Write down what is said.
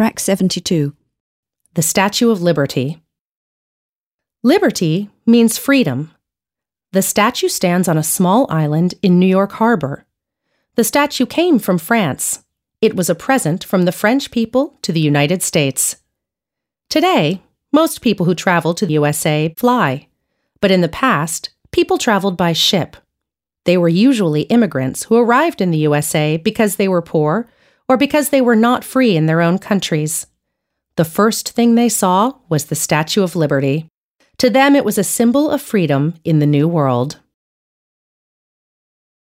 Track 72. The Statue of Liberty. Liberty means freedom. The statue stands on a small island in New York Harbor. The statue came from France. It was a present from the French people to the United States. Today, most people who travel to the USA fly, but in the past, people traveled by ship. They were usually immigrants who arrived in the USA because they were poor or because they were not free in their own countries. The first thing they saw was the Statue of Liberty. To them, it was a symbol of freedom in the New World.